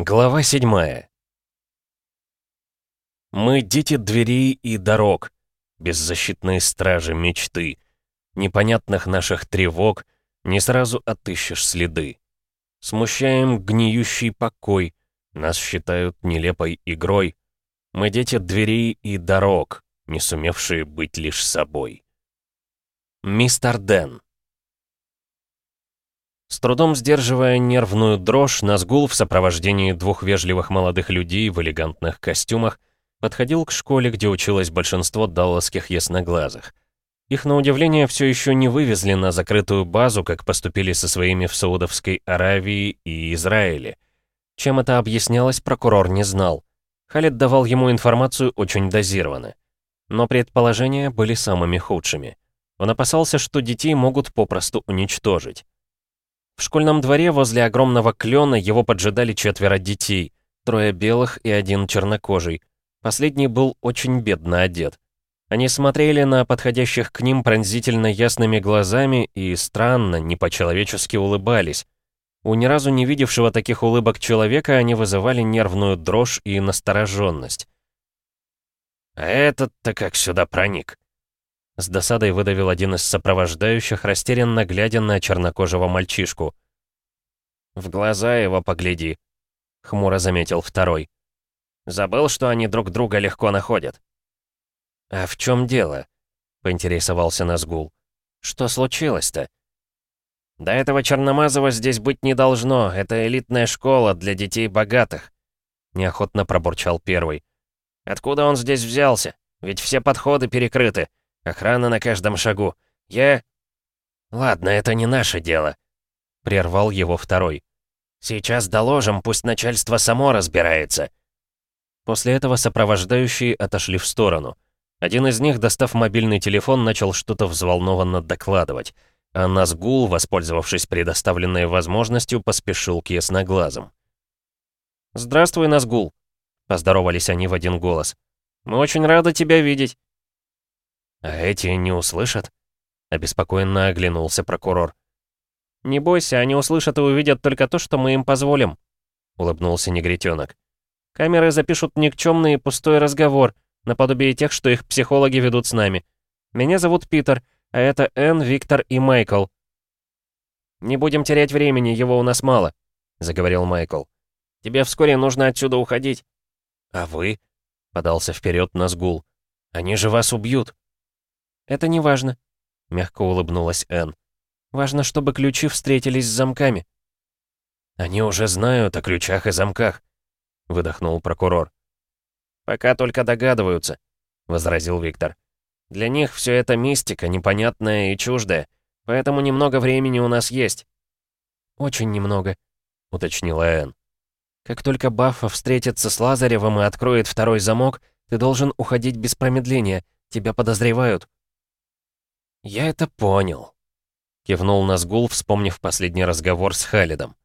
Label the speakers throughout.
Speaker 1: Глава 7 Мы дети дверей и дорог, беззащитные стражи мечты. Непонятных наших тревог не сразу отыщешь следы. Смущаем гниющий покой, нас считают нелепой игрой. Мы дети дверей и дорог, не сумевшие быть лишь собой. Мистер Дэн с трудом сдерживая нервную дрожь, Назгул в сопровождении двух вежливых молодых людей в элегантных костюмах подходил к школе, где училось большинство далласских ясноглазых. Их, на удивление, все еще не вывезли на закрытую базу, как поступили со своими в Саудовской Аравии и Израиле. Чем это объяснялось, прокурор не знал. Халид давал ему информацию очень дозированно. Но предположения были самыми худшими. Он опасался, что детей могут попросту уничтожить. В школьном дворе возле огромного клена его поджидали четверо детей, трое белых и один чернокожий. Последний был очень бедно одет. Они смотрели на подходящих к ним пронзительно ясными глазами и странно, не по-человечески улыбались. У ни разу не видевшего таких улыбок человека они вызывали нервную дрожь и настороженность. «А этот-то как сюда проник?» С досадой выдавил один из сопровождающих, растерянно глядя на чернокожего мальчишку. «В глаза его погляди», — хмуро заметил второй. «Забыл, что они друг друга легко находят». «А в чем дело?» — поинтересовался Назгул. «Что случилось-то?» «До этого Черномазова здесь быть не должно. Это элитная школа для детей богатых», — неохотно пробурчал первый. «Откуда он здесь взялся? Ведь все подходы перекрыты. Охрана на каждом шагу. Я...» «Ладно, это не наше дело», — прервал его второй. «Сейчас доложим, пусть начальство само разбирается». После этого сопровождающие отошли в сторону. Один из них, достав мобильный телефон, начал что-то взволнованно докладывать, а Назгул, воспользовавшись предоставленной возможностью, поспешил к ясноглазым. «Здравствуй, Назгул», — поздоровались они в один голос. «Мы очень рады тебя видеть». «А эти не услышат?» — обеспокоенно оглянулся прокурор. «Не бойся, они услышат и увидят только то, что мы им позволим», — улыбнулся негритенок. «Камеры запишут никчемный и пустой разговор, наподобие тех, что их психологи ведут с нами. Меня зовут Питер, а это Энн, Виктор и Майкл». «Не будем терять времени, его у нас мало», — заговорил Майкл. «Тебе вскоре нужно отсюда уходить». «А вы?» — подался вперед Назгул. «Они же вас убьют». «Это не важно», — мягко улыбнулась Энн. «Важно, чтобы ключи встретились с замками». «Они уже знают о ключах и замках», — выдохнул прокурор. «Пока только догадываются», — возразил Виктор. «Для них все это мистика, непонятная и чуждая, поэтому немного времени у нас есть». «Очень немного», — уточнила Энн. «Как только Баффа встретится с Лазаревым и откроет второй замок, ты должен уходить без промедления. Тебя подозревают». «Я это понял», — кивнул Назгул, вспомнив последний разговор с Халидом.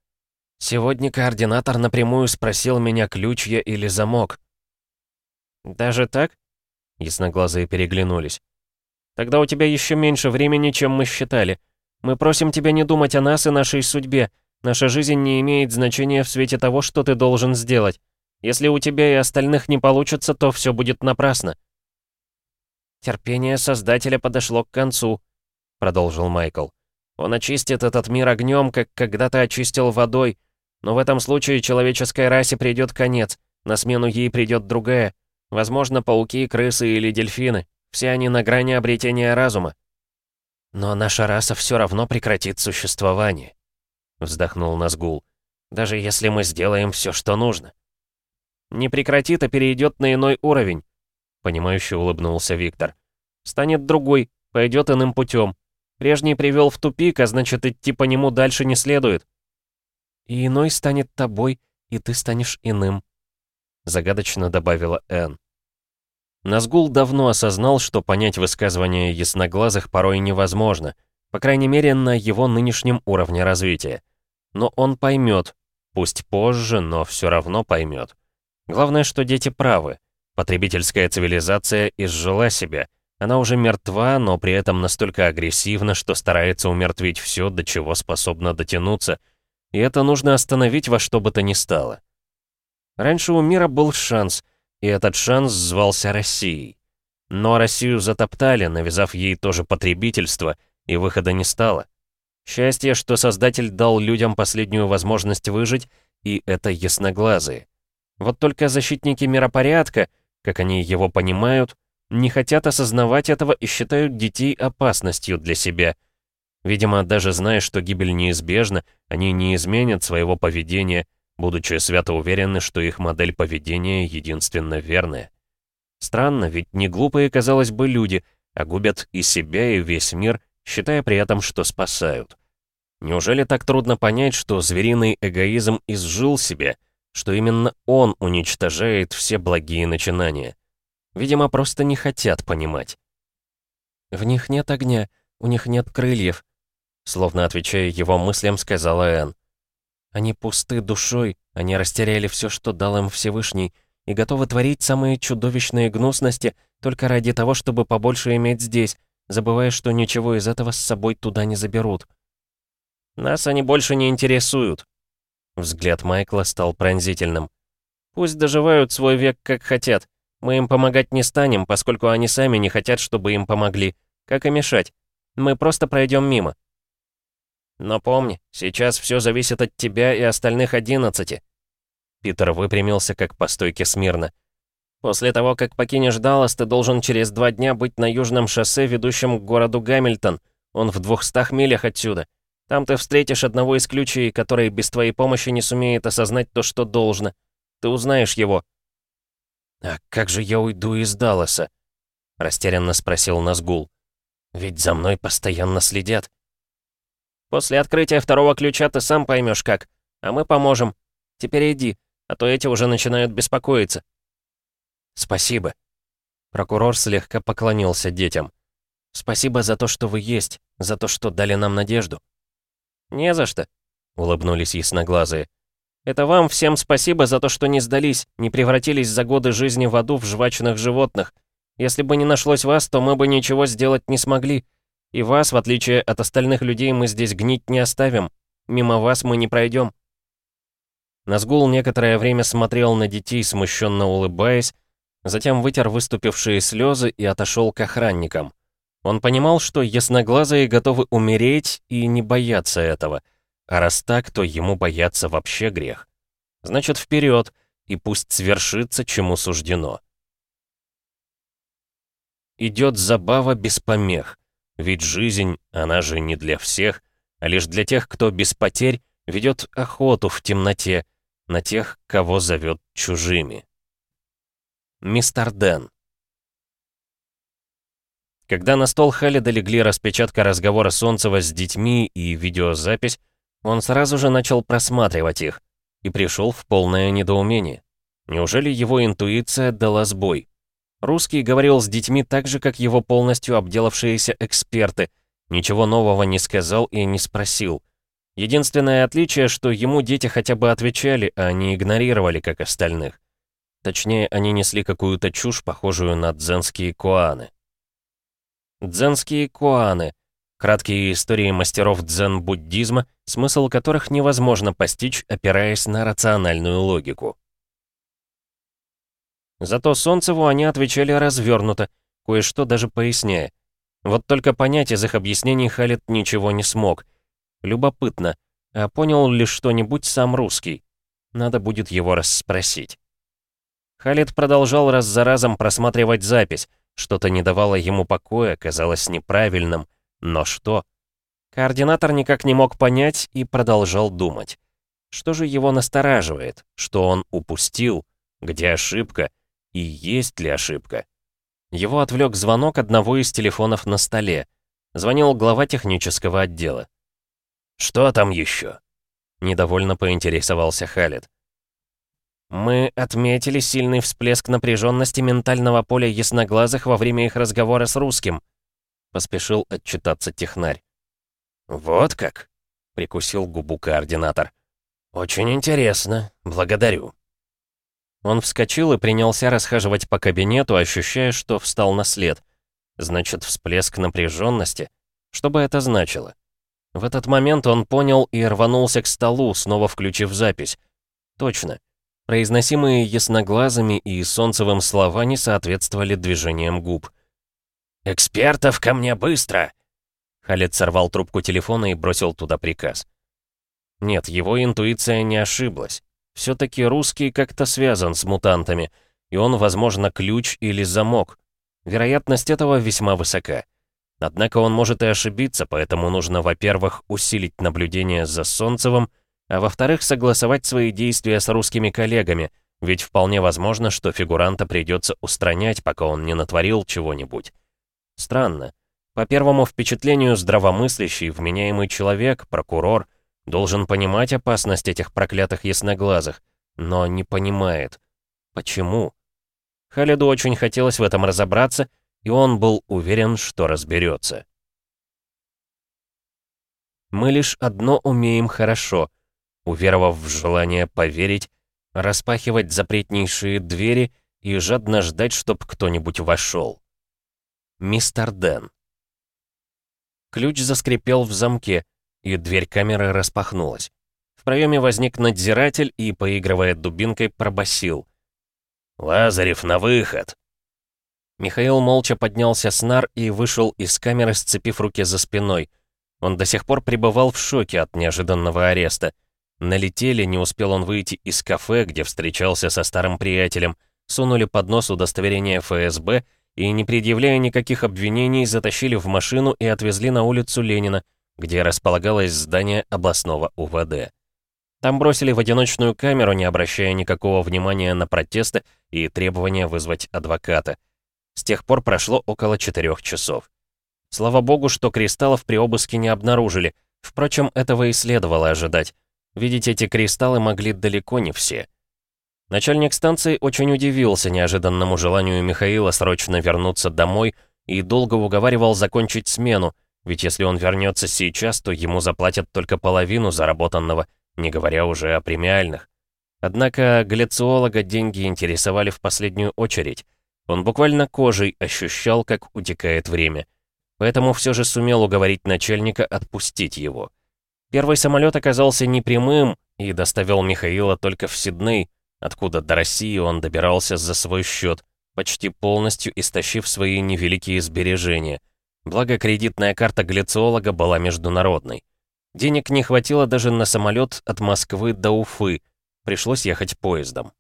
Speaker 1: «Сегодня координатор напрямую спросил меня, ключ я или замок». «Даже так?» — ясноглазые переглянулись. «Тогда у тебя еще меньше времени, чем мы считали. Мы просим тебя не думать о нас и нашей судьбе. Наша жизнь не имеет значения в свете того, что ты должен сделать. Если у тебя и остальных не получится, то все будет напрасно». «Терпение Создателя подошло к концу», — продолжил Майкл. «Он очистит этот мир огнем, как когда-то очистил водой, но в этом случае человеческой расе придет конец, на смену ей придет другая, возможно, пауки, крысы или дельфины, все они на грани обретения разума». «Но наша раса все равно прекратит существование», — вздохнул Назгул, «даже если мы сделаем все, что нужно». «Не прекратит, а перейдет на иной уровень», Понимающе улыбнулся Виктор. «Станет другой, пойдет иным путем. Прежний привел в тупик, а значит, идти по нему дальше не следует». «И иной станет тобой, и ты станешь иным», — загадочно добавила Энн. Назгул давно осознал, что понять высказывания ясноглазых порой невозможно, по крайней мере, на его нынешнем уровне развития. Но он поймет, пусть позже, но все равно поймет. Главное, что дети правы. Потребительская цивилизация изжила себя. Она уже мертва, но при этом настолько агрессивна, что старается умертвить все, до чего способна дотянуться. И это нужно остановить во что бы то ни стало. Раньше у мира был шанс, и этот шанс звался Россией. Но Россию затоптали, навязав ей тоже потребительство, и выхода не стало. Счастье, что Создатель дал людям последнюю возможность выжить, и это ясноглазые. Вот только защитники миропорядка, как они его понимают, не хотят осознавать этого и считают детей опасностью для себя. Видимо, даже зная, что гибель неизбежна, они не изменят своего поведения, будучи свято уверены, что их модель поведения единственно верная. Странно, ведь не глупые, казалось бы, люди, а губят и себя, и весь мир, считая при этом, что спасают. Неужели так трудно понять, что звериный эгоизм изжил себя, что именно он уничтожает все благие начинания? Видимо, просто не хотят понимать. «В них нет огня, у них нет крыльев», словно отвечая его мыслям, сказала Энн. «Они пусты душой, они растеряли все, что дал им Всевышний, и готовы творить самые чудовищные гнусности только ради того, чтобы побольше иметь здесь, забывая, что ничего из этого с собой туда не заберут». «Нас они больше не интересуют», Взгляд Майкла стал пронзительным. «Пусть доживают свой век как хотят. Мы им помогать не станем, поскольку они сами не хотят, чтобы им помогли. Как и мешать? Мы просто пройдем мимо. Но помни, сейчас все зависит от тебя и остальных одиннадцати. Питер выпрямился, как по стойке смирно. После того, как покинешь Даллас, ты должен через два дня быть на южном шоссе, ведущем к городу Гамильтон. Он в двухстах милях отсюда. Там ты встретишь одного из ключей, который без твоей помощи не сумеет осознать то, что должно. Ты узнаешь его. «А как же я уйду из Далласа?» — растерянно спросил Назгул. «Ведь за мной постоянно следят». «После открытия второго ключа ты сам поймешь как, а мы поможем. Теперь иди, а то эти уже начинают беспокоиться». «Спасибо». Прокурор слегка поклонился детям. «Спасибо за то, что вы есть, за то, что дали нам надежду». «Не за что», — улыбнулись ясноглазые. Это вам всем спасибо за то, что не сдались, не превратились за годы жизни в аду в жвачных животных. Если бы не нашлось вас, то мы бы ничего сделать не смогли. И вас, в отличие от остальных людей, мы здесь гнить не оставим. Мимо вас мы не пройдем. Назгул некоторое время смотрел на детей, смущенно улыбаясь, затем вытер выступившие слезы и отошел к охранникам. Он понимал, что ясноглазые готовы умереть и не боятся этого — а раз так, то ему бояться вообще грех. Значит, вперед, и пусть свершится, чему суждено. Идет забава без помех, ведь жизнь, она же не для всех, а лишь для тех, кто без потерь ведет охоту в темноте на тех, кого зовет чужими. Мистер Дэн Когда на стол Халида легли распечатка разговора Солнцева с детьми и видеозапись, он сразу же начал просматривать их и пришел в полное недоумение. Неужели его интуиция дала сбой? Русский говорил с детьми так же, как его полностью обделавшиеся эксперты, ничего нового не сказал и не спросил. Единственное отличие, что ему дети хотя бы отвечали, а не игнорировали, как остальных. Точнее, они несли какую-то чушь, похожую на дзенские куаны. Дзенские куаны Краткие истории мастеров дзен-буддизма, смысл которых невозможно постичь, опираясь на рациональную логику. Зато Солнцеву они отвечали развернуто, кое-что даже поясняя. Вот только понять из их объяснений Халит ничего не смог. Любопытно, а понял ли что-нибудь сам русский? Надо будет его расспросить. Халид продолжал раз за разом просматривать запись. Что-то не давало ему покоя, казалось неправильным. Но что? Координатор никак не мог понять и продолжал думать. Что же его настораживает? Что он упустил? Где ошибка? И есть ли ошибка? Его отвлек звонок одного из телефонов на столе. Звонил глава технического отдела. «Что там еще?» Недовольно поинтересовался Халид. «Мы отметили сильный всплеск напряженности ментального поля ясноглазых во время их разговора с русским», Поспешил отчитаться технарь. «Вот как?» — прикусил губу координатор. «Очень интересно. Благодарю». Он вскочил и принялся расхаживать по кабинету, ощущая, что встал на след. Значит, всплеск напряженности. Что бы это значило? В этот момент он понял и рванулся к столу, снова включив запись. Точно. Произносимые ясноглазыми и солнцевым слова не соответствовали движениям губ. «Экспертов ко мне быстро!» Халет сорвал трубку телефона и бросил туда приказ. Нет, его интуиция не ошиблась. Все-таки русский как-то связан с мутантами, и он, возможно, ключ или замок. Вероятность этого весьма высока. Однако он может и ошибиться, поэтому нужно, во-первых, усилить наблюдение за Солнцевым, а во-вторых, согласовать свои действия с русскими коллегами, ведь вполне возможно, что фигуранта придется устранять, пока он не натворил чего-нибудь. Странно. По первому впечатлению, здравомыслящий, вменяемый человек, прокурор, должен понимать опасность этих проклятых ясноглазых, но не понимает. Почему? Халиду очень хотелось в этом разобраться, и он был уверен, что разберется. Мы лишь одно умеем хорошо, уверовав в желание поверить, распахивать запретнейшие двери и жадно ждать, чтоб кто-нибудь вошел. Мистер Дэн. Ключ заскрипел в замке, и дверь камеры распахнулась. В проеме возник надзиратель и, поигрывая дубинкой, пробасил. «Лазарев, на выход!» Михаил молча поднялся с нар и вышел из камеры, сцепив руки за спиной. Он до сих пор пребывал в шоке от неожиданного ареста. Налетели, не успел он выйти из кафе, где встречался со старым приятелем, сунули под нос удостоверение ФСБ и, не предъявляя никаких обвинений, затащили в машину и отвезли на улицу Ленина, где располагалось здание областного УВД. Там бросили в одиночную камеру, не обращая никакого внимания на протесты и требования вызвать адвоката. С тех пор прошло около четырех часов. Слава богу, что кристаллов при обыске не обнаружили, впрочем, этого и следовало ожидать. Видеть эти кристаллы могли далеко не все. Начальник станции очень удивился неожиданному желанию Михаила срочно вернуться домой и долго уговаривал закончить смену, ведь если он вернется сейчас, то ему заплатят только половину заработанного, не говоря уже о премиальных. Однако галлициолога деньги интересовали в последнюю очередь. Он буквально кожей ощущал, как утекает время. Поэтому все же сумел уговорить начальника отпустить его. Первый самолет оказался непрямым и доставил Михаила только в Сидней, откуда до России он добирался за свой счет, почти полностью истощив свои невеликие сбережения — Благо, кредитная карта глициолога была международной. Денег не хватило даже на самолет от Москвы до Уфы. Пришлось ехать поездом.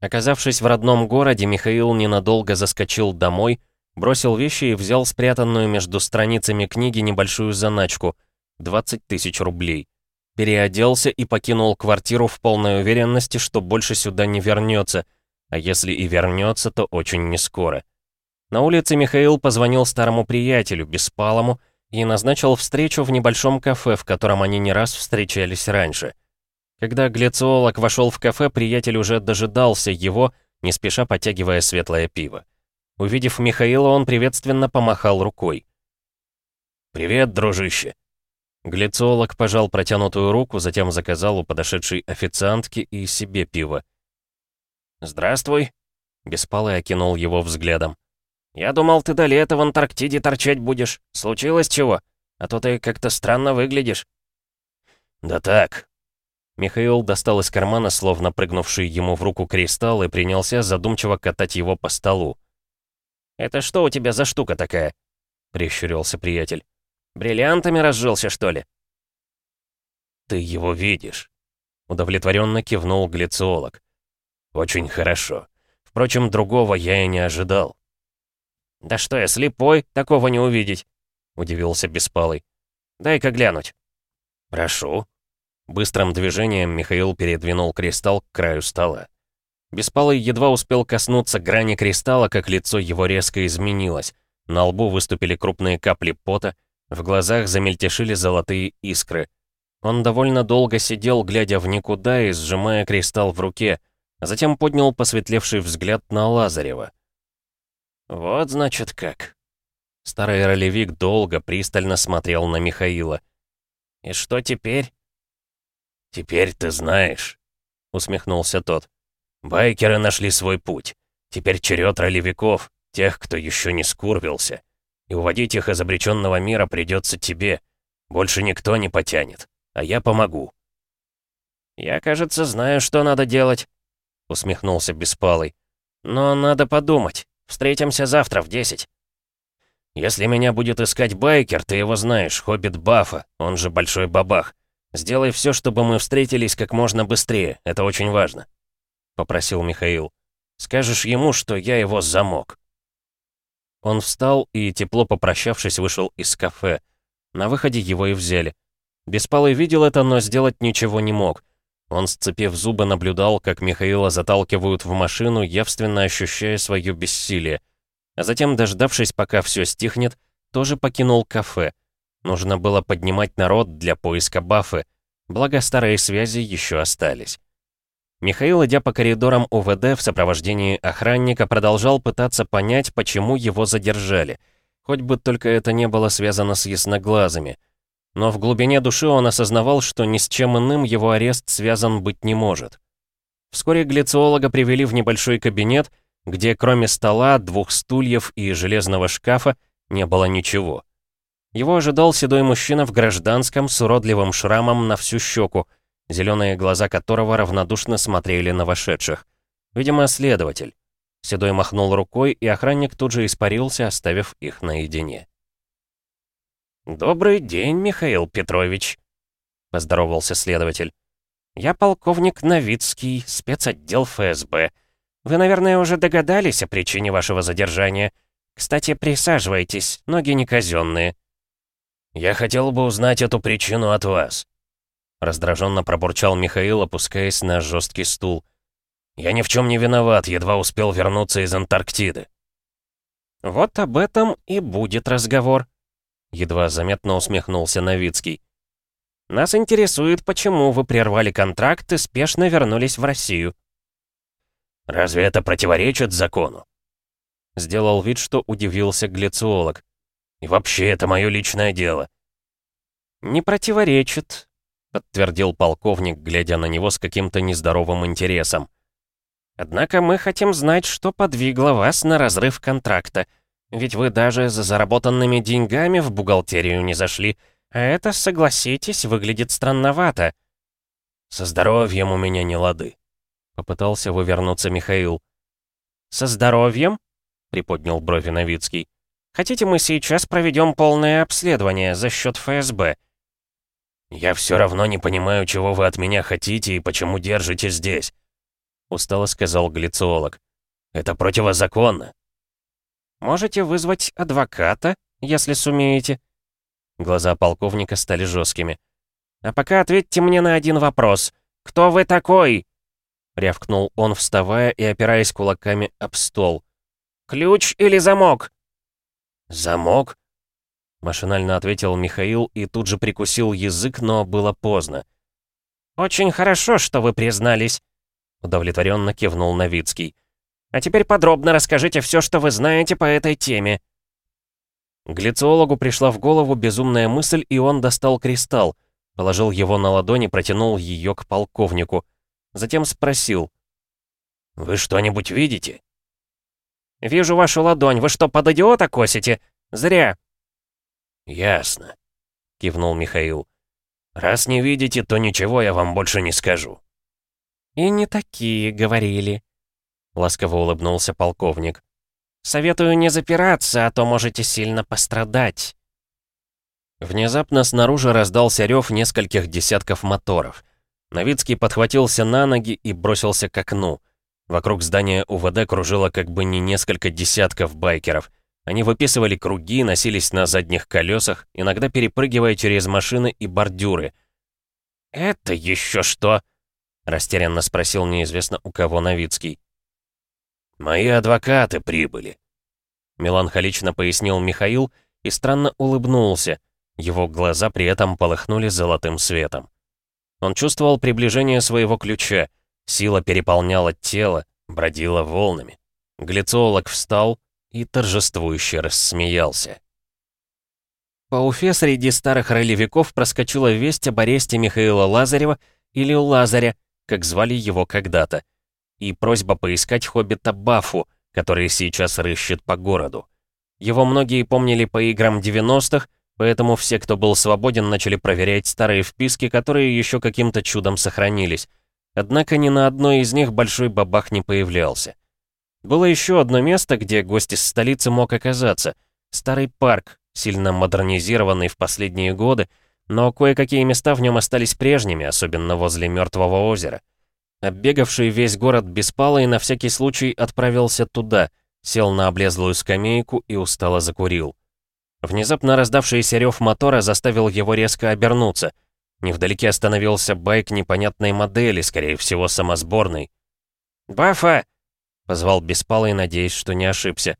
Speaker 1: Оказавшись в родном городе, Михаил ненадолго заскочил домой, бросил вещи и взял спрятанную между страницами книги небольшую заначку — 20 тысяч рублей. Переоделся и покинул квартиру в полной уверенности, что больше сюда не вернется, а если и вернется, то очень нескоро. На улице Михаил позвонил старому приятелю, Беспалому, и назначил встречу в небольшом кафе, в котором они не раз встречались раньше. Когда глициолог вошел в кафе, приятель уже дожидался его, не спеша потягивая светлое пиво. Увидев Михаила, он приветственно помахал рукой. «Привет, дружище!» Глициолог пожал протянутую руку, затем заказал у подошедшей официантки и себе пиво. «Здравствуй!» Беспалый окинул его взглядом. «Я думал, ты до лета в Антарктиде торчать будешь. Случилось чего? А то ты как-то странно выглядишь». «Да так». Михаил достал из кармана, словно прыгнувший ему в руку кристалл, и принялся задумчиво катать его по столу. «Это что у тебя за штука такая?» — прищурился приятель. «Бриллиантами разжился, что ли?» «Ты его видишь», — удовлетворенно кивнул глициолог. «Очень хорошо. Впрочем, другого я и не ожидал. «Да что я, слепой? Такого не увидеть!» — удивился Беспалый. «Дай-ка глянуть». «Прошу». Быстрым движением Михаил передвинул кристалл к краю стола. Беспалый едва успел коснуться грани кристалла, как лицо его резко изменилось. На лбу выступили крупные капли пота, в глазах замельтешили золотые искры. Он довольно долго сидел, глядя в никуда и сжимая кристалл в руке, а затем поднял посветлевший взгляд на Лазарева. «Вот, значит, как». Старый ролевик долго, пристально смотрел на Михаила. «И что теперь?» «Теперь ты знаешь», — усмехнулся тот. «Байкеры нашли свой путь. Теперь черед ролевиков, тех, кто еще не скурвился. И уводить их из обреченного мира придется тебе. Больше никто не потянет, а я помогу». «Я, кажется, знаю, что надо делать», — усмехнулся Беспалый. «Но надо подумать. Встретимся завтра в десять». «Если меня будет искать байкер, ты его знаешь, хоббит Бафа, он же Большой Бабах. Сделай все, чтобы мы встретились как можно быстрее, это очень важно», — попросил Михаил. «Скажешь ему, что я его замок». Он встал и, тепло попрощавшись, вышел из кафе. На выходе его и взяли. Беспалый видел это, но сделать ничего не мог. Он, сцепив зубы, наблюдал, как Михаила заталкивают в машину, явственно ощущая свое бессилие. А затем, дождавшись, пока все стихнет, тоже покинул кафе. Нужно было поднимать народ для поиска бафы, благо старые связи еще остались. Михаил, идя по коридорам УВД в сопровождении охранника, продолжал пытаться понять, почему его задержали. Хоть бы только это не было связано с ясноглазыми — но в глубине души он осознавал, что ни с чем иным его арест связан быть не может. Вскоре глициолога привели в небольшой кабинет, где кроме стола, двух стульев и железного шкафа не было ничего. Его ожидал седой мужчина в гражданском с уродливым шрамом на всю щеку, зеленые глаза которого равнодушно смотрели на вошедших. Видимо, следователь. Седой махнул рукой, и охранник тут же испарился, оставив их наедине. «Добрый день, Михаил Петрович», — поздоровался следователь. «Я полковник Новицкий, спецотдел ФСБ. Вы, наверное, уже догадались о причине вашего задержания. Кстати, присаживайтесь, ноги не казенные». «Я хотел бы узнать эту причину от вас», — раздраженно пробурчал Михаил, опускаясь на жесткий стул. «Я ни в чем не виноват, едва успел вернуться из Антарктиды». «Вот об этом и будет разговор», Едва заметно усмехнулся Новицкий. «Нас интересует, почему вы прервали контракт и спешно вернулись в Россию». «Разве это противоречит закону?» Сделал вид, что удивился глициолог. «И вообще, это мое личное дело». «Не противоречит», — подтвердил полковник, глядя на него с каким-то нездоровым интересом. «Однако мы хотим знать, что подвигло вас на разрыв контракта. Ведь вы даже за заработанными деньгами в бухгалтерию не зашли, а это, согласитесь, выглядит странновато». «Со здоровьем у меня не лады», — попытался вывернуться Михаил. «Со здоровьем?» — приподнял брови Новицкий. «Хотите, мы сейчас проведем полное обследование за счет ФСБ?» «Я все равно не понимаю, чего вы от меня хотите и почему держите здесь», — устало сказал глициолог. «Это противозаконно. Можете вызвать адвоката, если сумеете». Глаза полковника стали жесткими. «А пока ответьте мне на один вопрос. Кто вы такой?» Рявкнул он, вставая и опираясь кулаками об стол. «Ключ или замок?» «Замок?» Машинально ответил Михаил и тут же прикусил язык, но было поздно. «Очень хорошо, что вы признались», — удовлетворенно кивнул Новицкий. А теперь подробно расскажите все, что вы знаете по этой теме». Глициологу пришла в голову безумная мысль, и он достал кристалл, положил его на ладони, протянул ее к полковнику. Затем спросил. «Вы что-нибудь видите?» «Вижу вашу ладонь. Вы что, под идиота косите? Зря!» «Ясно», — кивнул Михаил. «Раз не видите, то ничего я вам больше не скажу». «И не такие говорили», ласково улыбнулся полковник. «Советую не запираться, а то можете сильно пострадать». Внезапно снаружи раздался рев нескольких десятков моторов. Новицкий подхватился на ноги и бросился к окну. Вокруг здания УВД кружило как бы не несколько десятков байкеров. Они выписывали круги, носились на задних колесах, иногда перепрыгивая через машины и бордюры. «Это еще что?» — растерянно спросил неизвестно у кого Новицкий. «Мои адвокаты прибыли», — меланхолично пояснил Михаил и странно улыбнулся. Его глаза при этом полыхнули золотым светом. Он чувствовал приближение своего ключа. Сила переполняла тело, бродила волнами. Глициолог встал и торжествующе рассмеялся. По Уфе среди старых ролевиков проскочила весть об аресте Михаила Лазарева или Лазаря, как звали его когда-то и просьба поискать хоббита Бафу, который сейчас рыщет по городу. Его многие помнили по играм 90-х, поэтому все, кто был свободен, начали проверять старые вписки, которые еще каким-то чудом сохранились. Однако ни на одной из них большой бабах не появлялся. Было еще одно место, где гость из столицы мог оказаться. Старый парк, сильно модернизированный в последние годы, но кое-какие места в нем остались прежними, особенно возле Мертвого озера. Оббегавший весь город Беспалый на всякий случай отправился туда, сел на облезлую скамейку и устало закурил. Внезапно раздавшийся рев мотора заставил его резко обернуться. Невдалеке остановился байк непонятной модели, скорее всего, самосборный. «Бафа!» — позвал Беспалый, надеясь, что не ошибся.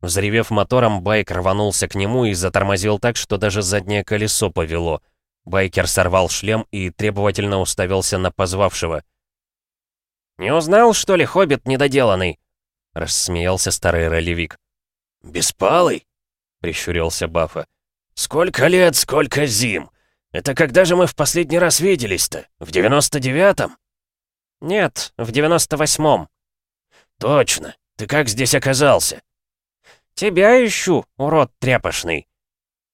Speaker 1: Взревев мотором, байк рванулся к нему и затормозил так, что даже заднее колесо повело. Байкер сорвал шлем и требовательно уставился на позвавшего. «Не узнал, что ли, хоббит недоделанный?» — рассмеялся старый ролевик.
Speaker 2: «Беспалый?» — прищурился Бафа. «Сколько лет, сколько зим! Это когда же мы в последний раз виделись-то? В девяносто девятом?»
Speaker 1: «Нет, в девяносто восьмом».
Speaker 2: «Точно! Ты как здесь оказался?»
Speaker 1: «Тебя ищу, урод тряпошный!»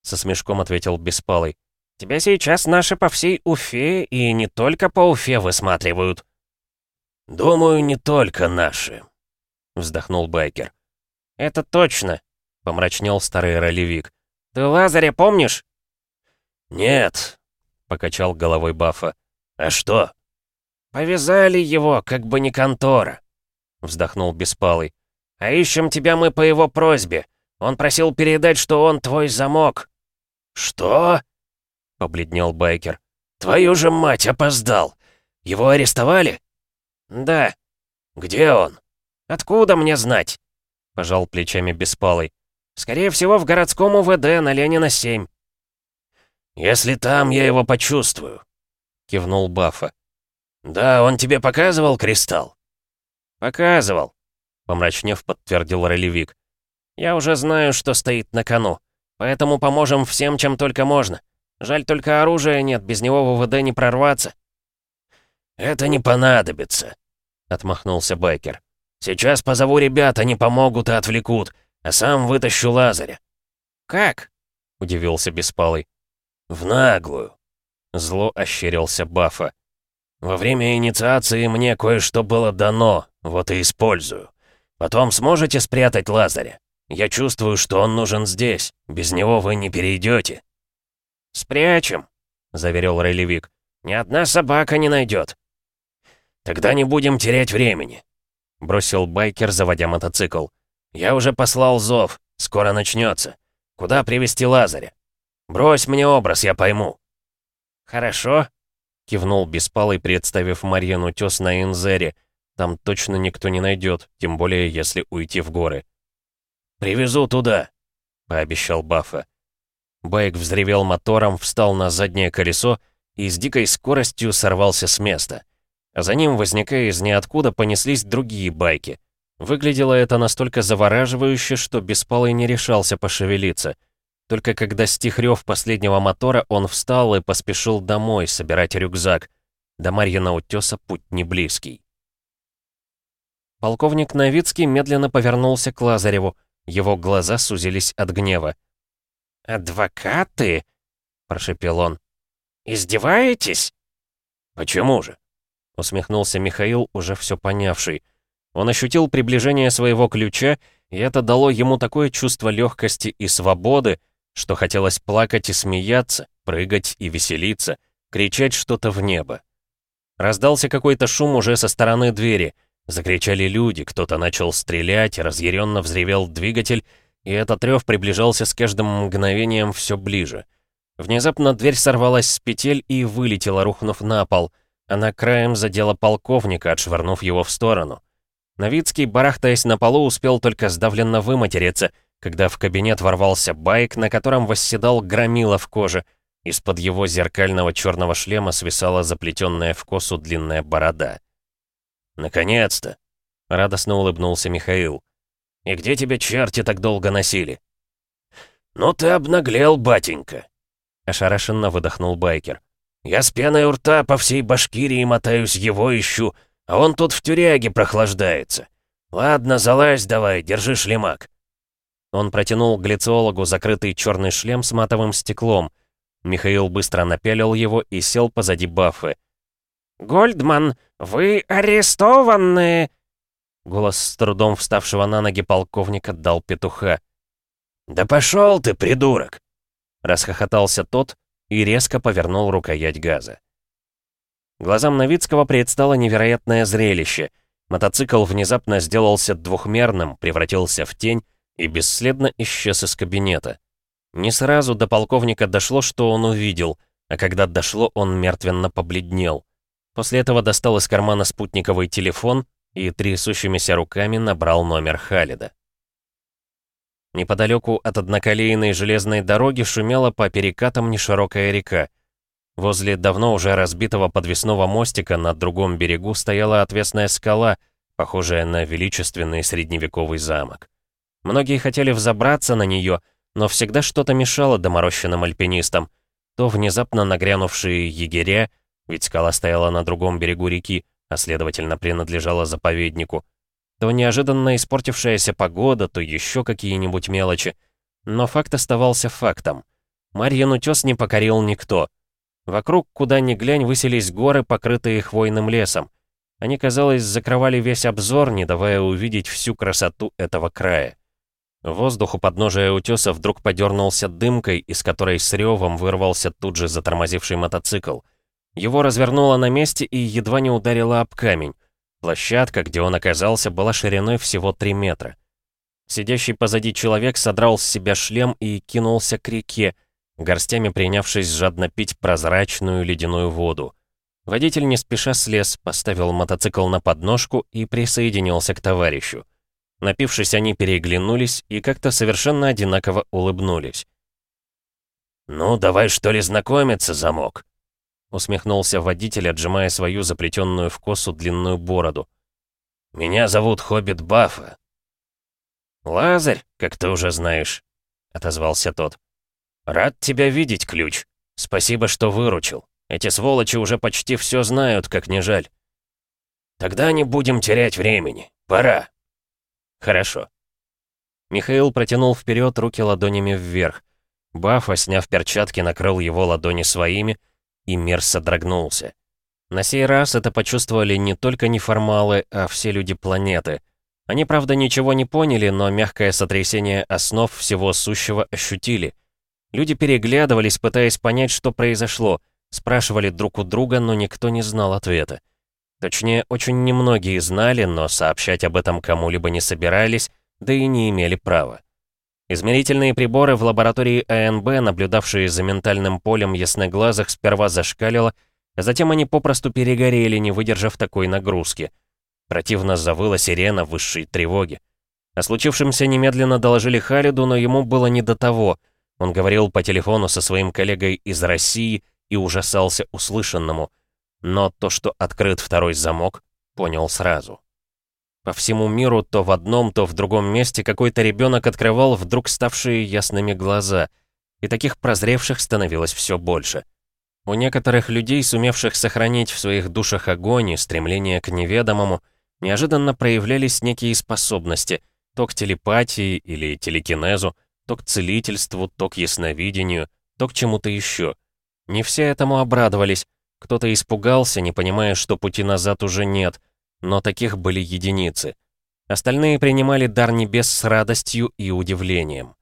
Speaker 1: Со смешком ответил Беспалый. «Тебя сейчас наши по всей Уфе и не только по Уфе высматривают».
Speaker 2: «Думаю, не только наши», вздохнул Байкер.
Speaker 1: «Это точно», — помрачнел старый ролевик. «Ты Лазаря помнишь?»
Speaker 2: «Нет», — покачал головой Баффа. «А что?»
Speaker 1: «Повязали его, как бы не контора», — вздохнул Беспалый. «А ищем тебя мы по его просьбе. Он просил передать, что он твой замок».
Speaker 2: «Что?» — побледнел Байкер. «Твою же мать, опоздал! Его арестовали?»
Speaker 1: «Да».
Speaker 2: «Где он?»
Speaker 1: «Откуда мне знать?» — пожал плечами Беспалый. «Скорее всего, в городском УВД на Ленина 7».
Speaker 2: «Если там, я его почувствую», — кивнул Баффа. «Да, он тебе показывал кристалл?»
Speaker 1: «Показывал», — помрачнев подтвердил ролевик. «Я уже знаю, что стоит на кону, поэтому поможем всем, чем только можно. Жаль, только оружия нет, без него в УВД не прорваться».
Speaker 2: «Это не понадобится», — отмахнулся Байкер. Сейчас позову ребят, они помогут и отвлекут, а сам вытащу Лазаря».
Speaker 1: «Как?» — удивился Беспалый.
Speaker 2: «В наглую», — зло ощерился Бафа. «Во время инициации мне кое-что было дано, вот и использую. Потом сможете спрятать Лазаря? Я чувствую, что он нужен здесь, без него вы не перейдете».
Speaker 1: «Спрячем», — заверил ролевик. «Ни одна собака не найдет».
Speaker 2: «Тогда не будем терять времени. — бросил байкер, заводя мотоцикл. «Я уже послал зов. Скоро начнется. Куда привести Лазаря? Брось мне образ, я пойму».
Speaker 1: «Хорошо», — кивнул Беспалый, представив Марьян утес на Инзере. «Там точно никто не найдет, тем более если уйти в горы».
Speaker 2: «Привезу туда», — пообещал Баффа.
Speaker 1: Байк взревел мотором, встал на заднее колесо и с дикой скоростью сорвался с места. А за ним, возникая из ниоткуда, понеслись другие байки. Выглядело это настолько завораживающе, что Беспалый не решался пошевелиться. Только когда стих рев последнего мотора, он встал и поспешил домой собирать рюкзак. До Марьина утеса путь не близкий. Полковник Новицкий медленно повернулся к Лазареву. Его глаза сузились от гнева. «Адвокаты?» — прошепел он. «Издеваетесь?»
Speaker 2: «Почему же?»
Speaker 1: усмехнулся Михаил, уже все понявший. Он ощутил приближение своего ключа, и это дало ему такое чувство легкости и свободы, что хотелось плакать и смеяться, прыгать и веселиться, кричать что-то в небо. Раздался какой-то шум уже со стороны двери. Закричали люди, кто-то начал стрелять, разъяренно взревел двигатель, и этот рев приближался с каждым мгновением все ближе. Внезапно дверь сорвалась с петель и вылетела, рухнув на пол — она краем задела полковника, отшвырнув его в сторону. Новицкий, барахтаясь на полу, успел только сдавленно выматериться, когда в кабинет ворвался байк, на котором восседал громила в коже. Из-под его зеркального черного шлема свисала заплетенная в косу длинная борода.
Speaker 2: «Наконец-то!» — радостно улыбнулся Михаил. «И где тебя черти так долго носили?» «Ну ты обнаглел, батенька!» — ошарашенно выдохнул байкер. Я с пеной у рта по всей Башкирии мотаюсь, его ищу, а он тут в тюряге прохлаждается. Ладно, залазь давай, держи шлемак».
Speaker 1: Он протянул глициологу закрытый черный шлем с матовым стеклом. Михаил быстро напялил его и сел позади Баффы.
Speaker 2: Гольдман, вы арестованы!» Голос с трудом вставшего на ноги полковника дал петуха. «Да пошел ты, придурок!» Расхохотался тот и резко повернул рукоять газа. Глазам Новицкого предстало невероятное зрелище. Мотоцикл внезапно сделался двухмерным, превратился в тень и бесследно исчез из кабинета. Не сразу до полковника дошло, что он увидел, а когда дошло, он мертвенно побледнел. После этого достал из кармана спутниковый телефон и трясущимися руками набрал номер Халида. Неподалеку от одноколейной железной дороги шумела по перекатам неширокая река. Возле давно уже разбитого подвесного мостика на другом берегу стояла отвесная скала, похожая на величественный средневековый замок. Многие хотели взобраться на нее, но всегда что-то мешало доморощенным альпинистам. То внезапно нагрянувшие егеря, ведь скала стояла на другом берегу реки, а следовательно принадлежала заповеднику, то неожиданно испортившаяся погода, то еще какие-нибудь мелочи. Но факт оставался фактом. Марьин утес не покорил никто. Вокруг, куда ни глянь, высились горы, покрытые хвойным лесом. Они, казалось, закрывали весь обзор, не давая увидеть всю красоту этого края. Воздух у подножия утеса вдруг подернулся дымкой, из которой с ревом вырвался тут же затормозивший мотоцикл. Его развернуло на месте и едва не ударило об камень. Площадка, где он оказался, была шириной всего 3 метра. Сидящий позади человек содрал с себя шлем и кинулся к реке, горстями принявшись жадно пить прозрачную ледяную воду. Водитель не спеша слез, поставил мотоцикл на подножку и присоединился к товарищу. Напившись, они переглянулись и как-то совершенно одинаково улыбнулись. «Ну, давай что ли знакомиться, замок?» Усмехнулся водитель, отжимая свою заплетенную в косу длинную бороду. «Меня зовут Хоббит Баффа». «Лазарь, как ты уже знаешь», — отозвался тот. «Рад тебя видеть, Ключ. Спасибо, что выручил. Эти сволочи уже почти все знают, как не жаль». «Тогда не будем терять времени. Пора». «Хорошо». Михаил протянул вперед руки ладонями вверх. Бафа, сняв перчатки, накрыл его ладони своими, и мир содрогнулся. На сей раз это почувствовали не только неформалы, а все люди планеты. Они, правда, ничего не поняли, но мягкое сотрясение основ всего сущего ощутили. Люди переглядывались, пытаясь понять, что произошло, спрашивали друг у друга, но никто не знал ответа. Точнее, очень немногие знали, но сообщать об этом кому-либо не собирались, да и не имели права. Измерительные приборы в лаборатории АНБ, наблюдавшие за ментальным полем ясноглазых, сперва зашкалило, а затем они попросту перегорели, не выдержав такой нагрузки. Противно завыла сирена высшей тревоги. О случившемся немедленно доложили Халиду, но ему было не до того. Он говорил по телефону со своим коллегой из России и ужасался услышанному. Но то, что открыт второй замок, понял сразу. По всему миру то в одном, то в другом месте какой-то ребенок открывал вдруг ставшие ясными глаза, и таких прозревших становилось все больше. У некоторых людей, сумевших сохранить в своих душах огонь и стремление к неведомому, неожиданно проявлялись некие способности, то к телепатии или телекинезу, то к целительству, то к ясновидению, то к чему-то еще. Не все этому обрадовались, кто-то испугался, не понимая, что пути назад уже нет, но таких были единицы. Остальные принимали дар небес с радостью и удивлением.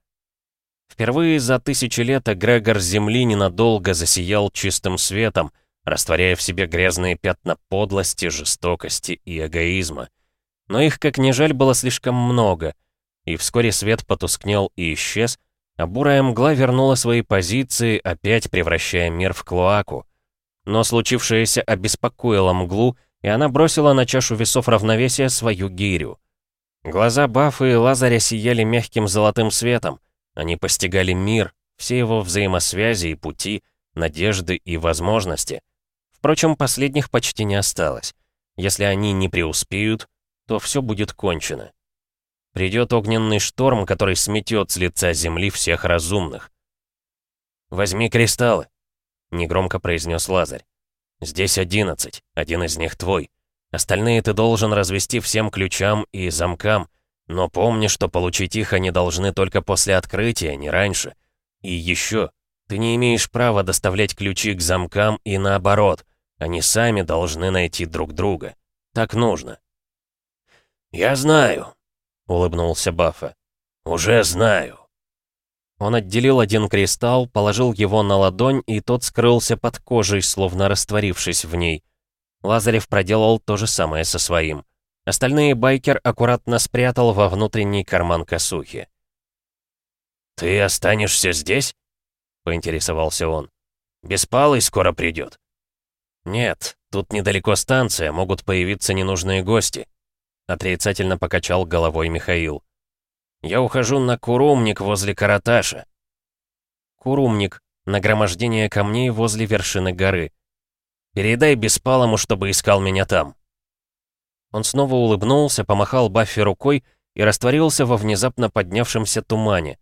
Speaker 2: Впервые за тысячи лет эгрегор Земли ненадолго засиял чистым светом, растворяя в себе грязные пятна подлости, жестокости и эгоизма. Но их, как ни жаль, было слишком много, и вскоре свет потускнел и исчез, а бурая мгла вернула свои позиции, опять превращая мир в клоаку. Но случившееся обеспокоило мглу, и она бросила на чашу весов равновесия свою гирю. Глаза Баффы и Лазаря сияли мягким золотым светом. Они постигали мир, все его взаимосвязи и пути, надежды и возможности. Впрочем, последних почти не осталось. Если они не преуспеют, то все будет кончено. Придет огненный шторм, который сметет с лица земли всех разумных. «Возьми кристаллы», — негромко произнес Лазарь. Здесь одиннадцать, один из них твой. Остальные ты должен развести всем ключам и замкам, но помни, что получить их они должны только после открытия, не раньше. И еще, ты не имеешь права доставлять ключи к замкам и наоборот.
Speaker 1: Они сами должны найти друг друга. Так нужно.
Speaker 2: «Я знаю», — улыбнулся Баффа. «Уже знаю».
Speaker 1: Он отделил один кристалл, положил его на ладонь, и тот скрылся под кожей, словно растворившись в ней. Лазарев проделал то же самое со своим. Остальные байкер аккуратно спрятал во внутренний карман косухи.
Speaker 2: «Ты останешься здесь?» — поинтересовался он. «Беспалый скоро придет».
Speaker 1: «Нет, тут недалеко станция, могут появиться ненужные гости», — отрицательно покачал головой Михаил. «Я ухожу на Курумник возле Караташа». Курумник — нагромождение камней возле вершины горы. Передай Беспалому, чтобы искал меня там». Он снова улыбнулся, помахал Баффи рукой и растворился во внезапно поднявшемся тумане.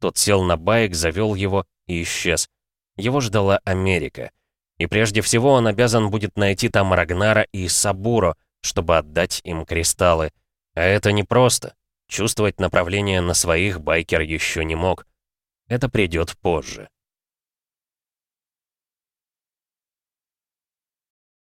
Speaker 1: Тот сел на байк, завел его и исчез. Его ждала Америка. И прежде всего он обязан будет найти там Рагнара и Сабуро, чтобы отдать им кристаллы. А это непросто. Чувствовать направление на своих байкер еще не мог. Это придет позже.